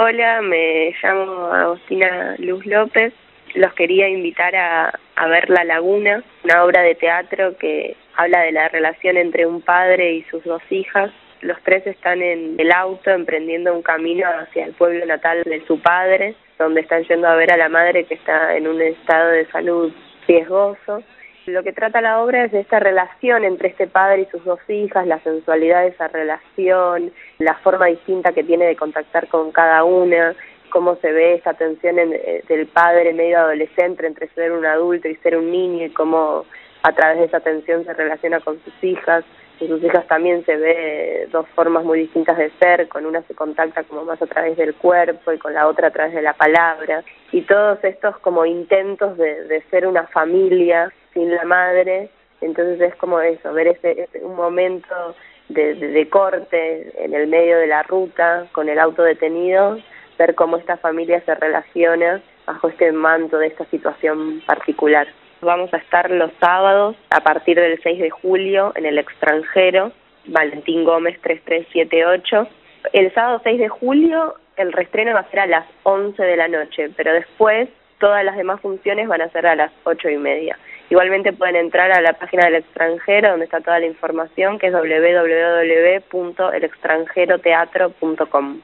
Hola, me llamo Agostina Luz López. Los quería invitar a, ver La Laguna, una obra de teatro que habla de la relación entre un padre y sus dos hijas. Los tres están en el auto emprendiendo un camino hacia el pueblo natal de su padre, donde están yendo a ver a la madre que está en un estado de salud riesgoso. Lo que trata la obra es de esta relación entre este padre y sus dos hijas, la sensualidad de esa relación, la forma distinta que tiene de contactar con cada una, cómo se ve esa tensión en, eh, del padre medio adolescente entre ser un adulto y ser un niño y cómo a través de esa tensión se relaciona con sus hijas. En sus hijas también se ve dos formas muy distintas de ser, con una se contacta como más a través del cuerpo y con la otra a través de la palabra. Y todos estos como intentos de, de ser una familia sin la madre, entonces es como eso, ver ese, un momento de, de, de, corte en el medio de la ruta con el auto detenido, ver cómo esta familia se relaciona bajo este manto de esta situación particular. Vamos a estar los sábados a partir del 6 de julio en el extranjero, Valentín Gómez 3378. El sábado 6 de julio el restreno va a ser a las 11 de la noche, pero después todas las demás funciones van a ser a las 8 y media. Igualmente pueden entrar a la página del extranjero donde está toda la información que es www.elextranjeroteatro.com.